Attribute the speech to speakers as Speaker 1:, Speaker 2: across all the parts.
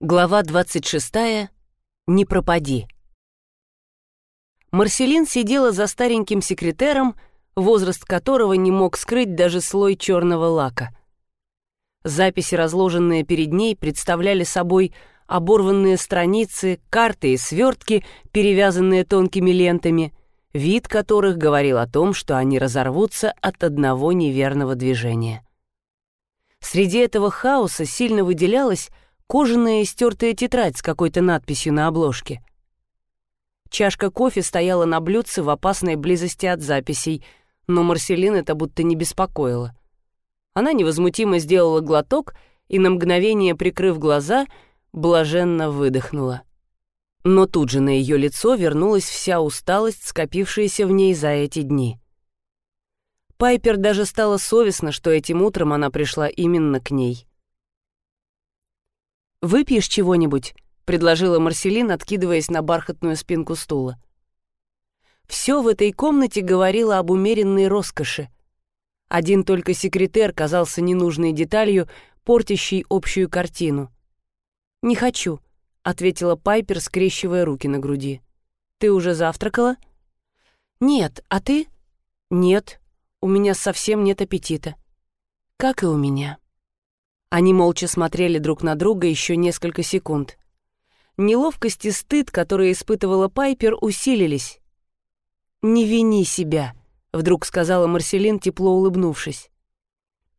Speaker 1: Глава 26. Не пропади. Марселин сидела за стареньким секретером, возраст которого не мог скрыть даже слой черного лака. Записи, разложенные перед ней, представляли собой оборванные страницы, карты и свертки, перевязанные тонкими лентами, вид которых говорил о том, что они разорвутся от одного неверного движения. Среди этого хаоса сильно выделялась кожаная стертая тетрадь с какой-то надписью на обложке. Чашка кофе стояла на блюдце в опасной близости от записей, но Марселин это будто не беспокоило. Она невозмутимо сделала глоток и, на мгновение прикрыв глаза, блаженно выдохнула. Но тут же на ее лицо вернулась вся усталость, скопившаяся в ней за эти дни. Пайпер даже стало совестно, что этим утром она пришла именно к ней. «Выпьешь чего-нибудь?» — предложила Марселин, откидываясь на бархатную спинку стула. Все в этой комнате говорило об умеренной роскоши. Один только секретер казался ненужной деталью, портящей общую картину. «Не хочу», — ответила Пайпер, скрещивая руки на груди. «Ты уже завтракала?» «Нет, а ты?» «Нет, у меня совсем нет аппетита». «Как и у меня». Они молча смотрели друг на друга еще несколько секунд. Неловкость и стыд, которые испытывала Пайпер, усилились. «Не вини себя», — вдруг сказала Марселин, тепло улыбнувшись.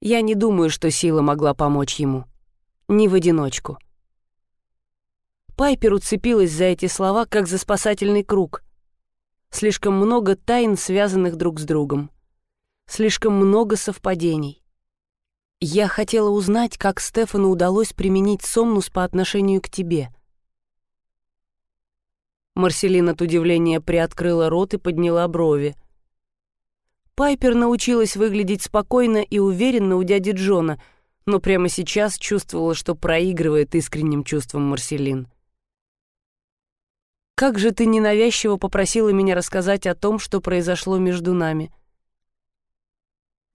Speaker 1: «Я не думаю, что сила могла помочь ему. Не в одиночку». Пайпер уцепилась за эти слова, как за спасательный круг. Слишком много тайн, связанных друг с другом. Слишком много совпадений. Я хотела узнать, как Стефану удалось применить Сомнус по отношению к тебе. Марселин от удивления приоткрыла рот и подняла брови. Пайпер научилась выглядеть спокойно и уверенно у дяди Джона, но прямо сейчас чувствовала, что проигрывает искренним чувством Марселин. «Как же ты ненавязчиво попросила меня рассказать о том, что произошло между нами»,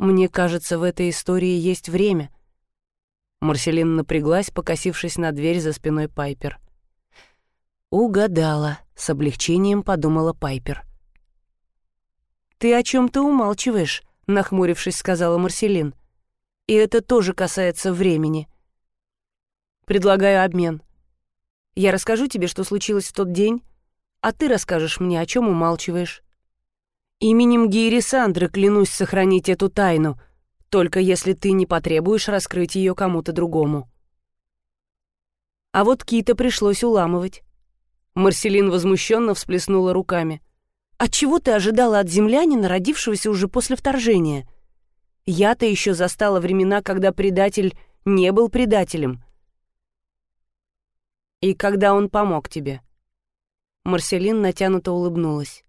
Speaker 1: мне кажется, в этой истории есть время». Марселин напряглась, покосившись на дверь за спиной Пайпер. «Угадала», — с облегчением подумала Пайпер. «Ты о чем то умалчиваешь», — нахмурившись, сказала Марселин. «И это тоже касается времени. Предлагаю обмен. Я расскажу тебе, что случилось в тот день, а ты расскажешь мне, о чем умалчиваешь. Именем Гири Сандры клянусь сохранить эту тайну, только если ты не потребуешь раскрыть ее кому-то другому. А вот Кита пришлось уламывать. Марселин возмущенно всплеснула руками. «От чего ты ожидала от землянина, родившегося уже после вторжения? Я-то еще застала времена, когда предатель не был предателем. И когда он помог тебе?» Марселин натянуто улыбнулась.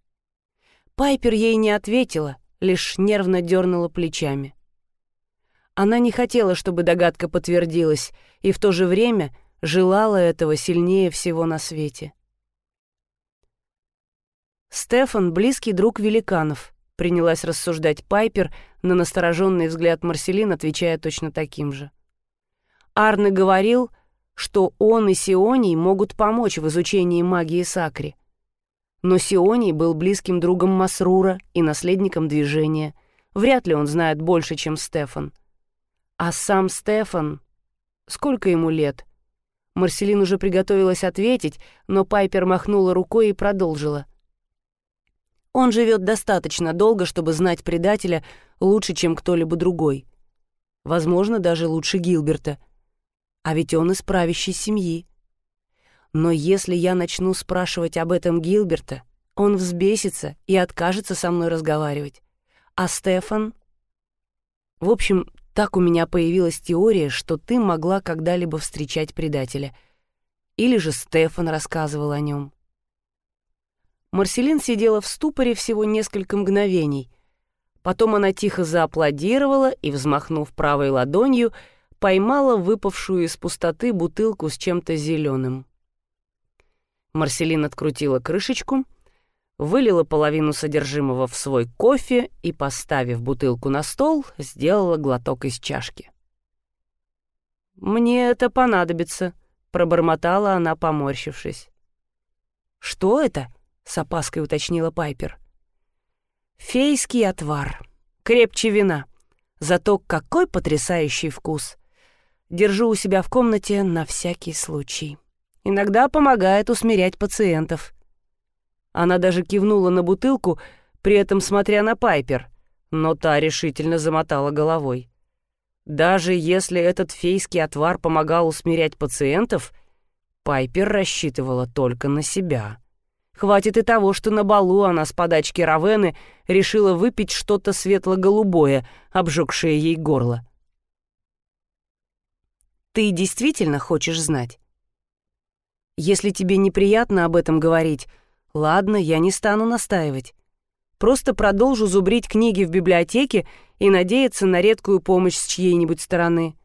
Speaker 1: Пайпер ей не ответила, лишь нервно дернула плечами. Она не хотела, чтобы догадка подтвердилась, и в то же время желала этого сильнее всего на свете. Стефан — близкий друг великанов, принялась рассуждать Пайпер, на настороженный взгляд Марселин, отвечая точно таким же. Арне говорил, что он и Сионий могут помочь в изучении магии Сакри. Но Сионий был близким другом Масрура и наследником движения. Вряд ли он знает больше, чем Стефан. А сам Стефан... Сколько ему лет? Марселин уже приготовилась ответить, но Пайпер махнула рукой и продолжила. Он живет достаточно долго, чтобы знать предателя лучше, чем кто-либо другой. Возможно, даже лучше Гилберта. А ведь он из правящей семьи. Но если я начну спрашивать об этом Гилберта, он взбесится и откажется со мной разговаривать. А Стефан... В общем, так у меня появилась теория, что ты могла когда-либо встречать предателя. Или же Стефан рассказывал о нем. Марселин сидела в ступоре всего несколько мгновений. Потом она тихо зааплодировала и, взмахнув правой ладонью, поймала выпавшую из пустоты бутылку с чем-то зеленым. Марселин открутила крышечку, вылила половину содержимого в свой кофе и, поставив бутылку на стол, сделала глоток из чашки. «Мне это понадобится», — пробормотала она, поморщившись. «Что это?» — с опаской уточнила Пайпер. «Фейский отвар. Крепче вина. Зато какой потрясающий вкус. Держу у себя в комнате на всякий случай. Иногда помогает усмирять пациентов». Она даже кивнула на бутылку, при этом смотря на Пайпер, но та решительно замотала головой. Даже если этот фейский отвар помогал усмирять пациентов, Пайпер рассчитывала только на себя. Хватит и того, что на балу она с подачки Равены решила выпить что-то светло-голубое, обжегшее ей горло. «Ты действительно хочешь знать?» «Если тебе неприятно об этом говорить, ладно, я не стану настаивать. Просто продолжу зубрить книги в библиотеке и надеяться на редкую помощь с чьей-нибудь стороны.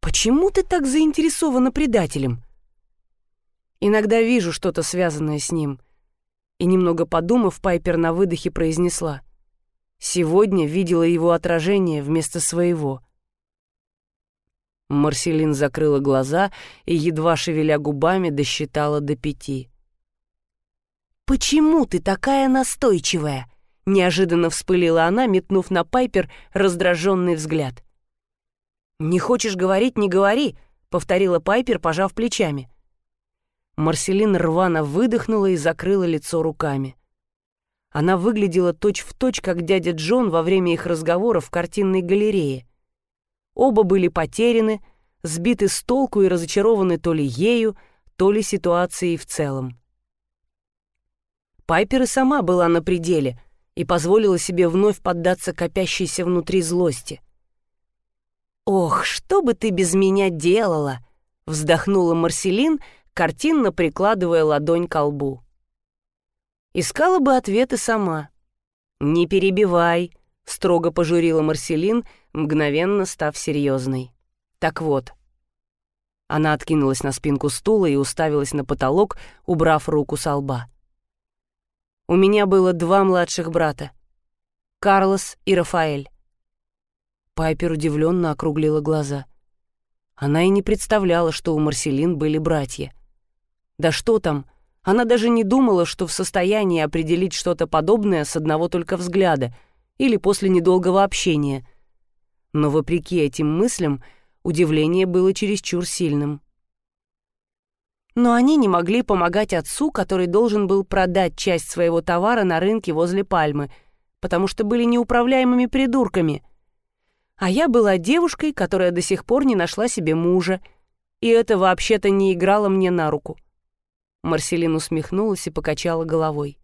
Speaker 1: Почему ты так заинтересована предателем? Иногда вижу что-то связанное с ним. И немного подумав, Пайпер на выдохе произнесла. Сегодня видела его отражение вместо своего. Марселин закрыла глаза и, едва шевеля губами, досчитала до пяти. «Почему ты такая настойчивая?» — неожиданно вспылила она, метнув на Пайпер раздраженный взгляд. «Не хочешь говорить — не говори», — повторила Пайпер, пожав плечами. Марселин рвано выдохнула и закрыла лицо руками. Она выглядела точь-в-точь, точь, как дядя Джон во время их разговора в картинной галерее. Оба были потеряны, сбиты с толку и разочарованы то ли ею, то ли ситуацией в целом. Пайпер и сама была на пределе и позволила себе вновь поддаться копящейся внутри злости. «Ох, что бы ты без меня делала!» — вздохнула Марселин, картинно прикладывая ладонь к лбу. Искала бы ответы сама. «Не перебивай», — строго пожурила Марселин, мгновенно став серьезной. «Так вот». Она откинулась на спинку стула и уставилась на потолок, убрав руку со лба. У меня было два младших брата — Карлос и Рафаэль. Пайпер удивленно округлила глаза. Она и не представляла, что у Марселин были братья. Да что там, она даже не думала, что в состоянии определить что-то подобное с одного только взгляда или после недолгого общения. Но вопреки этим мыслям удивление было чересчур сильным но они не могли помогать отцу, который должен был продать часть своего товара на рынке возле Пальмы, потому что были неуправляемыми придурками. А я была девушкой, которая до сих пор не нашла себе мужа, и это вообще-то не играло мне на руку. Марселин усмехнулась и покачала головой.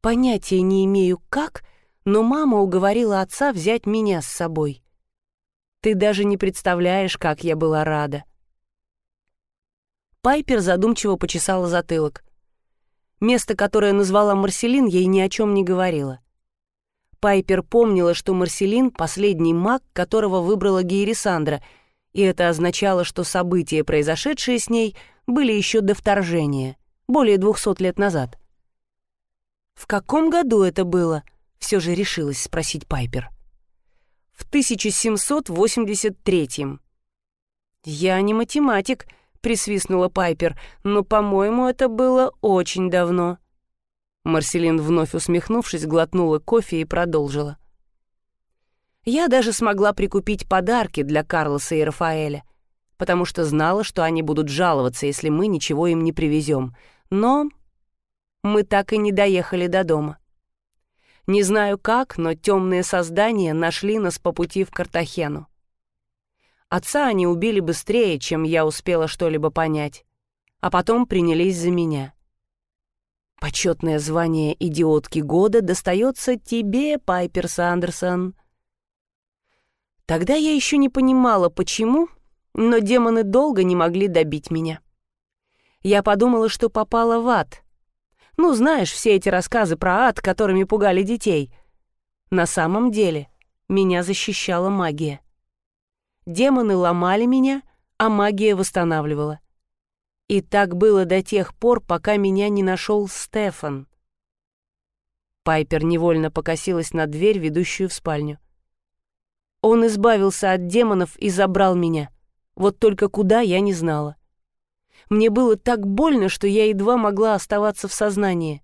Speaker 1: Понятия не имею как, но мама уговорила отца взять меня с собой. Ты даже не представляешь, как я была рада. Пайпер задумчиво почесала затылок. Место, которое назвала Марселин, ей ни о чем не говорило. Пайпер помнила, что Марселин — последний маг, которого выбрала Гейрисандра, и это означало, что события, произошедшие с ней, были еще до вторжения, более двухсот лет назад. «В каком году это было?» — все же решилась спросить Пайпер. «В 1783-м». «Я не математик», присвистнула Пайпер, но, по-моему, это было очень давно. Марселин, вновь усмехнувшись, глотнула кофе и продолжила. Я даже смогла прикупить подарки для Карлоса и Рафаэля, потому что знала, что они будут жаловаться, если мы ничего им не привезем. Но мы так и не доехали до дома. Не знаю как, но темные создания нашли нас по пути в Картахену. Отца они убили быстрее, чем я успела что-либо понять, а потом принялись за меня. Почетное звание идиотки года достается тебе, Пайпер Сандерсон. Тогда я еще не понимала, почему, но демоны долго не могли добить меня. Я подумала, что попала в ад. Ну, знаешь, все эти рассказы про ад, которыми пугали детей. На самом деле меня защищала магия. Демоны ломали меня, а магия восстанавливала. И так было до тех пор, пока меня не нашел Стефан. Пайпер невольно покосилась на дверь, ведущую в спальню. Он избавился от демонов и забрал меня. Вот только куда, я не знала. Мне было так больно, что я едва могла оставаться в сознании.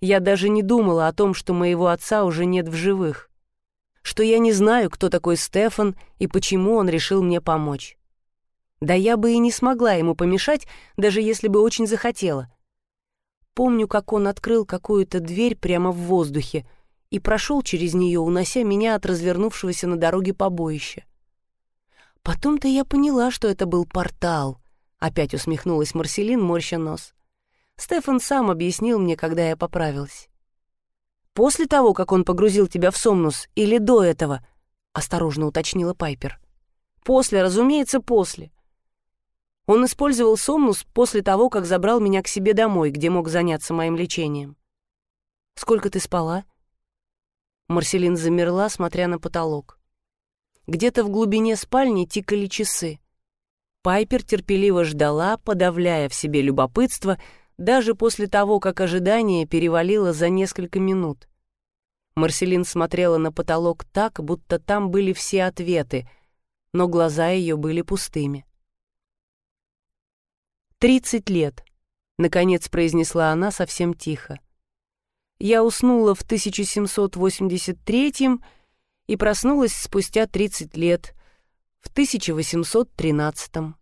Speaker 1: Я даже не думала о том, что моего отца уже нет в живых. Что я не знаю, кто такой Стефан и почему он решил мне помочь. Да я бы и не смогла ему помешать, даже если бы очень захотела. Помню, как он открыл какую-то дверь прямо в воздухе и прошел через нее, унося меня от развернувшегося на дороге побоища. Потом-то я поняла, что это был портал. Опять усмехнулась Марселин, морща нос. Стефан сам объяснил мне, когда я поправилась. «После того, как он погрузил тебя в сомнус, или до этого?» — осторожно уточнила Пайпер. «После, разумеется, после. Он использовал сомнус после того, как забрал меня к себе домой, где мог заняться моим лечением. «Сколько ты спала?» Марселин замерла, смотря на потолок. Где-то в глубине спальни тикали часы. Пайпер терпеливо ждала, подавляя в себе любопытство, даже после того, как ожидание перевалило за несколько минут. Марселин смотрела на потолок так, будто там были все ответы, но глаза ее были пустыми. «Тридцать лет», — наконец произнесла она совсем тихо. Я уснула в 1783 и проснулась спустя 30 лет, в 1813.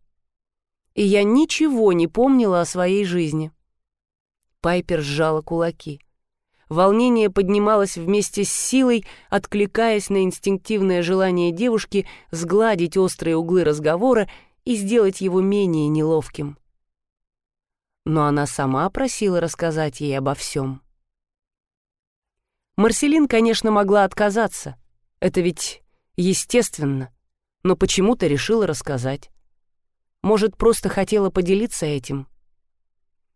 Speaker 1: И я ничего не помнила о своей жизни. Пайпер сжала кулаки. Волнение поднималось вместе с силой, откликаясь на инстинктивное желание девушки сгладить острые углы разговора и сделать его менее неловким но она сама просила рассказать ей обо всем. Марселин, конечно, могла отказаться. Это ведь естественно, но почему-то решила рассказать. Может, просто хотела поделиться этим.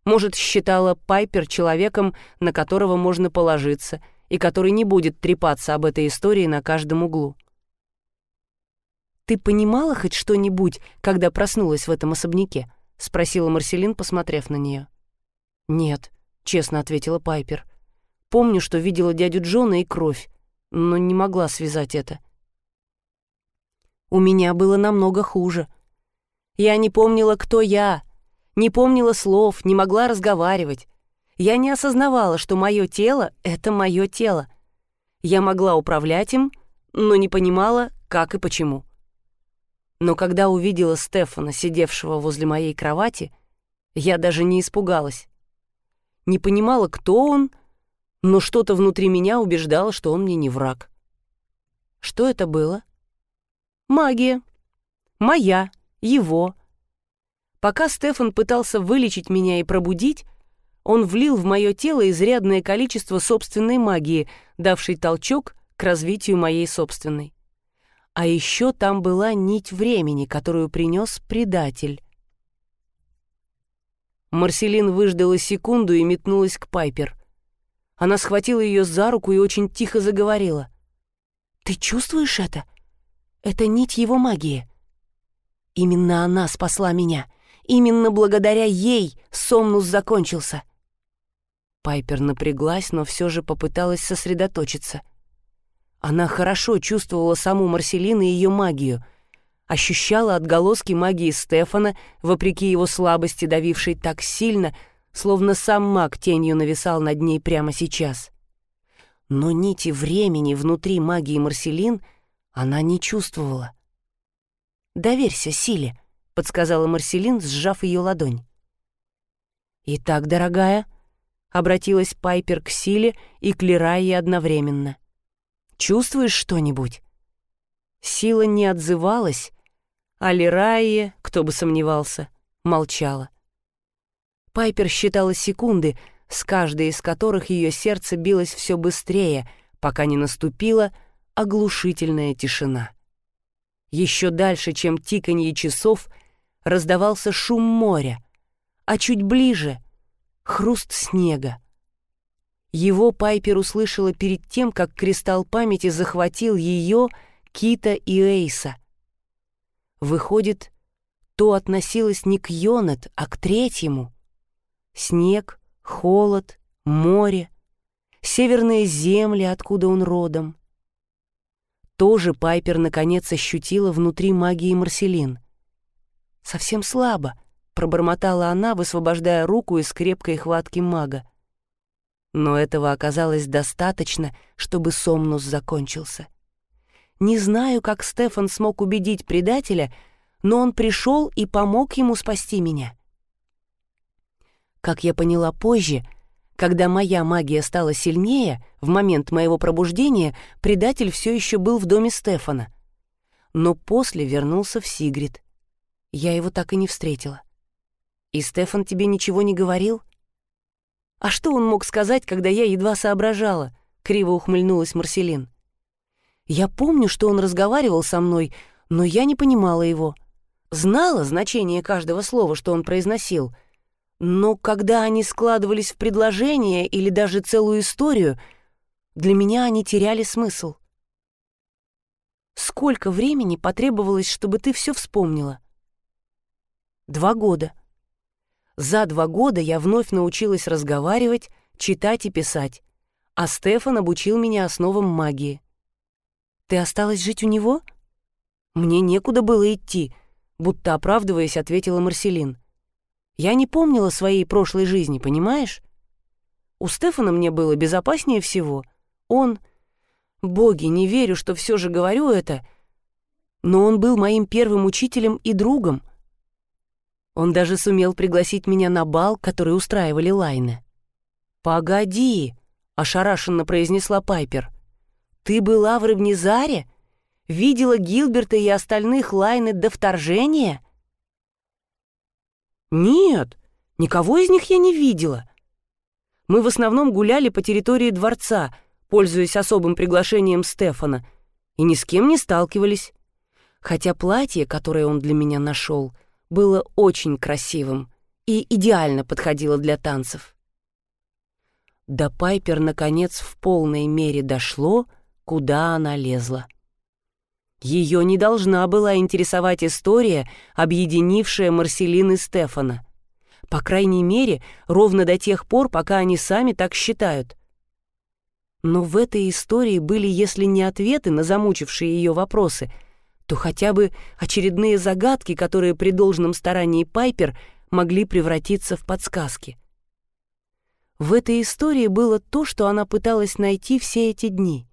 Speaker 1: Может, считала Пайпер человеком, на которого можно положиться, и который не будет трепаться об этой истории на каждом углу. «Ты понимала хоть что-нибудь, когда проснулась в этом особняке?» — спросила Марселин, посмотрев на нее. «Нет», — честно ответила Пайпер. «Помню, что видела дядю Джона и кровь, но не могла связать это». «У меня было намного хуже. Я не помнила, кто я, не помнила слов, не могла разговаривать. Я не осознавала, что мое тело — это мое тело. Я могла управлять им, но не понимала, как и почему. Но когда увидела Стефана, сидевшего возле моей кровати, я даже не испугалась. Не понимала, кто он, но что-то внутри меня убеждало, что он мне не враг. Что это было? Магия. Моя, его. Пока Стефан пытался вылечить меня и пробудить, он влил в мое тело изрядное количество собственной магии, давшей толчок к развитию моей собственной. А еще там была нить времени, которую принес предатель. Марселин выждала секунду и метнулась к Пайпер. Она схватила ее за руку и очень тихо заговорила. «Ты чувствуешь это? Это нить его магии. Именно она спасла меня. Именно благодаря ей Сомнус закончился». Пайпер напряглась, но все же попыталась сосредоточиться — она хорошо чувствовала саму Марселин и ее магию, ощущала отголоски магии Стефана, вопреки его слабости, давившей так сильно, словно сам маг тенью нависал над ней прямо сейчас. Но нити времени внутри магии Марселин она не чувствовала. «Доверься силе», — подсказала Марселин, сжав ее ладонь. «Итак, дорогая», — обратилась Пайпер к силе и к Лирайе одновременно — Чувствуешь что-нибудь?» Сила не отзывалась, а Лирайя, кто бы сомневался, молчала. Пайпер считала секунды, с каждой из которых ее сердце билось все быстрее, пока не наступила оглушительная тишина. Еще дальше, чем тиканье часов, раздавался шум моря, а чуть ближе — хруст снега. Его Пайпер услышала перед тем, как кристалл памяти захватил ее, Кита и Эйса. Выходит, то относилось не к Йонет, а к третьему. Снег, холод, море, северные земли, откуда он родом. Тоже Пайпер наконец ощутила внутри магии Марселин. Совсем слабо, пробормотала она, высвобождая руку из крепкой хватки мага. Но этого оказалось достаточно, чтобы Сомнус закончился. Не знаю, как Стефан смог убедить предателя, но он пришел и помог ему спасти меня. Как я поняла позже, когда моя магия стала сильнее, в момент моего пробуждения предатель все еще был в доме Стефана. Но после вернулся в Сигрид. Я его так и не встретила. И Стефан тебе ничего не говорил? А что он мог сказать, когда я едва соображала? Криво ухмыльнулась Марселин. Я помню, что он разговаривал со мной, но я не понимала его. Знала значение каждого слова, что он произносил — но когда они складывались в предложение или даже целую историю, для меня они теряли смысл. Сколько времени потребовалось, чтобы ты все вспомнила? Два года. За два года я вновь научилась разговаривать, читать и писать, а Стефан обучил меня основам магии. Ты осталась жить у него? Мне некуда было идти, будто оправдываясь, ответила Марселин. Я не помнила своей прошлой жизни, понимаешь? У Стефана мне было безопаснее всего. Он... Боги, не верю, что все же говорю это, но он был моим первым учителем и другом. Он даже сумел пригласить меня на бал, который устраивали Лайны. «Погоди», — ошарашенно произнесла Пайпер. «Ты была в Рыбнезаре? Видела Гилберта и остальных Лайны до вторжения?» «Нет, никого из них я не видела. Мы в основном гуляли по территории дворца, пользуясь особым приглашением Стефана, и ни с кем не сталкивались. Хотя платье, которое он для меня нашел, было очень красивым и идеально подходило для танцев. До Пайпер, наконец, в полной мере дошло, куда она лезла. Ее не должна была интересовать история, объединившая Марселин и Стефана. По крайней мере, ровно до тех пор, пока они сами так считают. Но в этой истории были, если не ответы на замучившие ее вопросы, то хотя бы очередные загадки, которые при должном старании Пайпер могли превратиться в подсказки. В этой истории было то, что она пыталась найти все эти дни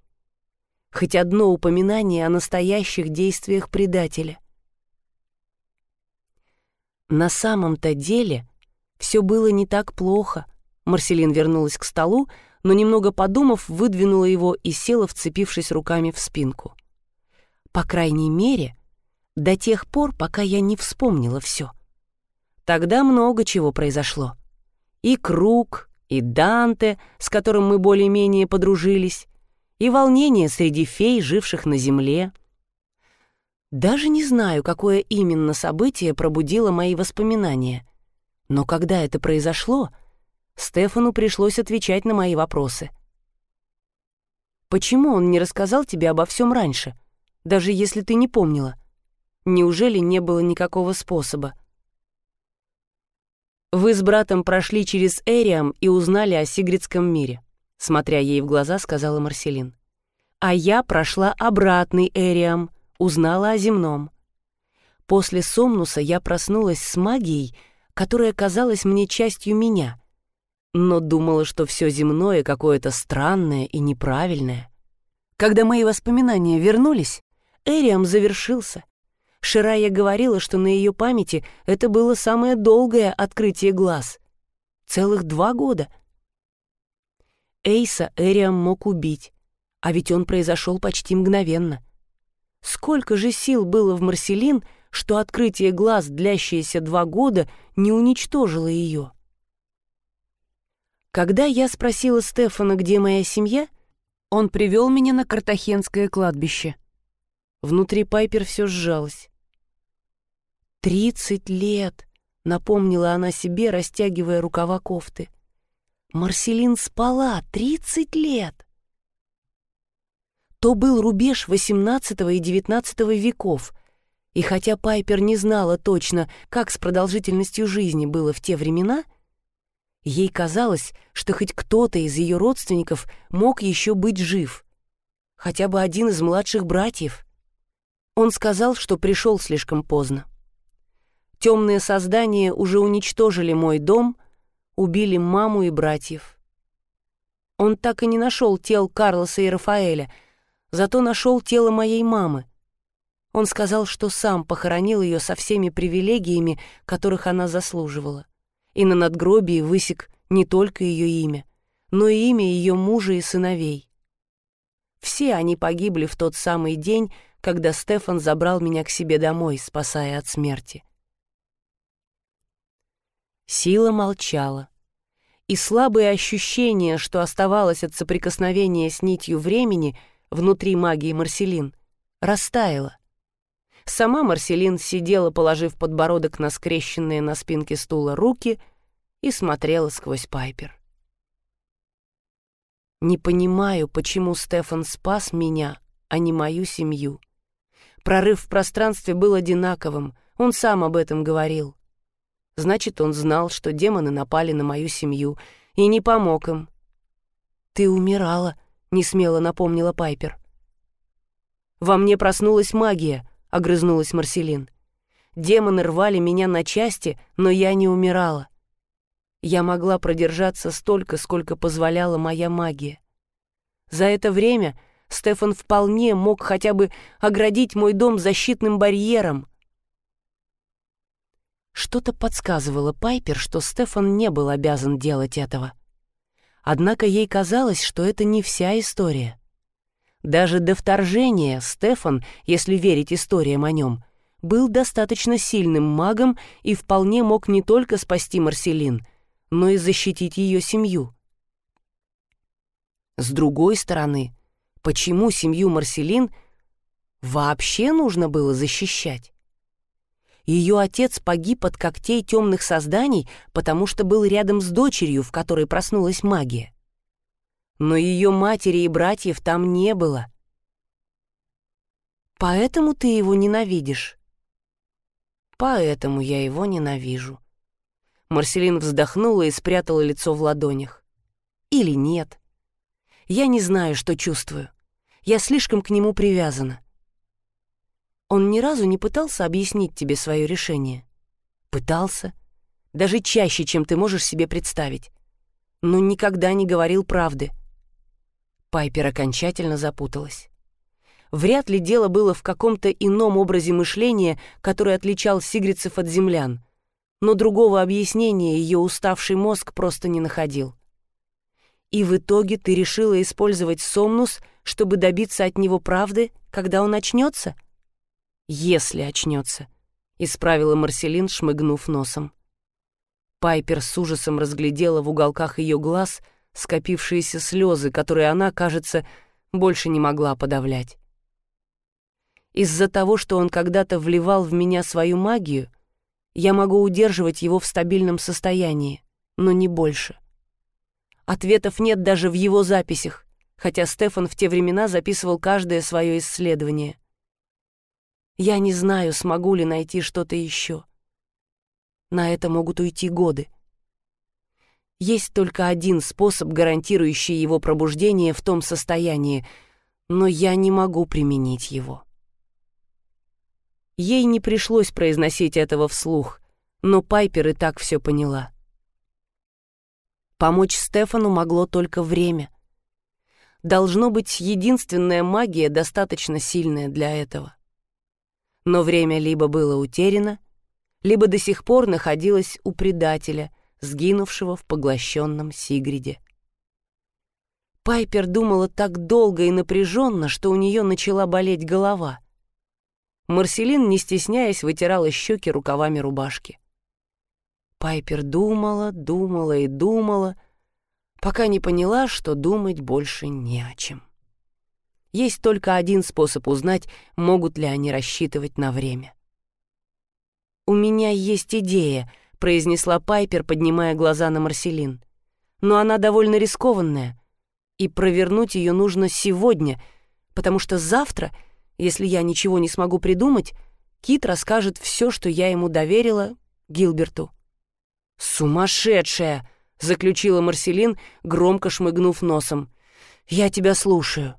Speaker 1: хоть одно упоминание о настоящих действиях предателя. На самом-то деле все было не так плохо. Марселин вернулась к столу, но немного подумав, выдвинула его и села, вцепившись руками в спинку. По крайней мере, до тех пор, пока я не вспомнила все. Тогда много чего произошло. И Круг, и Данте, с которым мы более-менее подружились, и волнение среди фей, живших на земле. Даже не знаю, какое именно событие пробудило мои воспоминания. Но когда это произошло, Стефану пришлось отвечать на мои вопросы. «Почему он не рассказал тебе обо всем раньше, даже если ты не помнила? Неужели не было никакого способа?» Вы с братом прошли через Эриам и узнали о Сигридском мире. Смотря ей в глаза, сказала Марселин. А я прошла обратный Эриам, узнала о земном. После Сомнуса я проснулась с магией, которая казалась мне частью меня, но думала, что все земное какое-то странное и неправильное. Когда мои воспоминания вернулись, Эриам завершился. Ширая говорила, что на ее памяти это было самое долгое открытие глаз. Целых два года — Эйса Эриам мог убить, а ведь он произошел почти мгновенно. Сколько же сил было в Марселин, что открытие глаз, длящееся два года, не уничтожило ее? Когда я спросила Стефана, где моя семья, он привел меня на Картахенское кладбище. Внутри Пайпер все сжалось. «Тридцать лет!» — напомнила она себе, растягивая рукава кофты. Марселин спала 30 лет. То был рубеж XVIII и XIX веков, и хотя Пайпер не знала точно, как с продолжительностью жизни было в те времена, ей казалось, что хоть кто-то из ее родственников мог еще быть жив, хотя бы один из младших братьев. Он сказал, что пришел слишком поздно. Темные создания уже уничтожили мой дом, убили маму и братьев. Он так и не нашел тел Карлоса и Рафаэля, зато нашел тело моей мамы. Он сказал, что сам похоронил ее со всеми привилегиями, которых она заслуживала, и на надгробии высек не только ее имя, но и имя ее мужа и сыновей. Все они погибли в тот самый день, когда Стефан забрал меня к себе домой, спасая от смерти. Сила молчала, и слабое ощущение, что оставалось от соприкосновения с нитью времени внутри магии Марселин, растаяло. Сама Марселин сидела, положив подбородок на скрещенные на спинке стула руки, и смотрела сквозь Пайпер. Не понимаю, почему Стефан спас меня, а не мою семью. Прорыв в пространстве был одинаковым, он сам об этом говорил. Значит, он знал, что демоны напали на мою семью, и не помог им. «Ты умирала», — несмело напомнила Пайпер. «Во мне проснулась магия», — огрызнулась Марселин. «Демоны рвали меня на части, но я не умирала. Я могла продержаться столько, сколько позволяла моя магия. За это время Стефан вполне мог хотя бы оградить мой дом защитным барьером. Что-то подсказывало Пайпер, что Стефан не был обязан делать этого. Однако ей казалось, что это не вся история. Даже до вторжения Стефан, если верить историям о нем, был достаточно сильным магом и вполне мог не только спасти Марселин — но и защитить ее семью. С другой стороны, почему семью Марселин вообще нужно было защищать? Ее отец погиб от когтей темных созданий, потому что был рядом с дочерью, в которой проснулась магия. Но ее матери и братьев там не было. Поэтому ты его ненавидишь. Поэтому я его ненавижу. Марселин вздохнула и спрятала лицо в ладонях. Или нет. Я не знаю, что чувствую. Я слишком к нему привязана. Он ни разу не пытался объяснить тебе свое решение. Пытался. Даже чаще, чем ты можешь себе представить. Но никогда не говорил правды. Пайпер окончательно запуталась. Вряд ли дело было в каком-то ином образе мышления, который отличал сигрицев от землян но другого объяснения ее уставший мозг просто не находил. И в итоге ты решила использовать Сомнус, чтобы добиться от него правды, когда он очнется? Если очнется, исправила Марселин, шмыгнув носом. Пайпер с ужасом разглядела в уголках ее глаз скопившиеся слезы, которые она, кажется, больше не могла подавлять. Из-за того, что он когда-то вливал в меня свою магию, я могу удерживать его в стабильном состоянии, но не больше. Ответов нет даже в его записях, хотя Стефан в те времена записывал каждое свое исследование. Я не знаю, смогу ли найти что-то еще. На это могут уйти годы. Есть только один способ, гарантирующий его пробуждение в том состоянии, но я не могу применить его. Ей не пришлось произносить этого вслух, но Пайпер и так все поняла. Помочь Стефану могло только время. Должно быть, единственная магия достаточно сильная для этого. Но время либо было утеряно, либо до сих пор находилось у предателя, сгинувшего в поглощенном Сигриде. Пайпер думала так долго и напряженно, что у нее начала болеть голова — Марселин, не стесняясь, вытирала щеки рукавами рубашки. Пайпер думала, думала и думала, пока не поняла, что думать больше не о чем. Есть только один способ узнать, могут ли они рассчитывать на время. «У меня есть идея», — произнесла Пайпер, поднимая глаза на Марселин. «Но она довольно рискованная, и провернуть ее нужно сегодня, потому что завтра — если я ничего не смогу придумать, Кит расскажет все, что я ему доверила Гилберту. «Сумасшедшая!» — заключила Марселин, громко шмыгнув носом. «Я тебя слушаю».